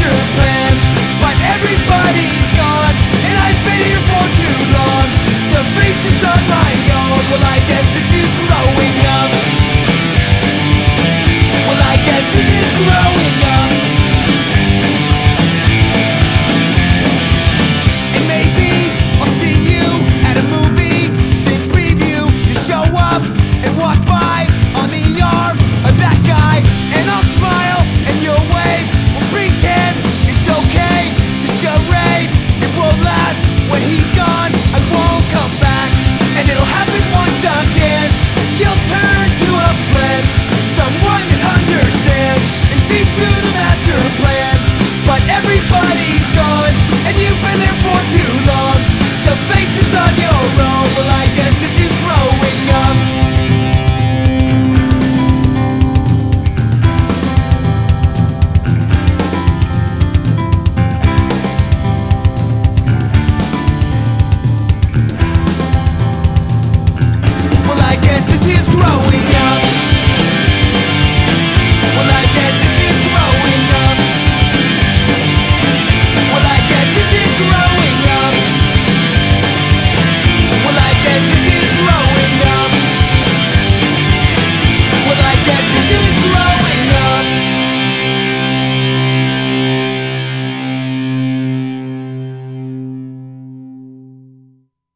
should play.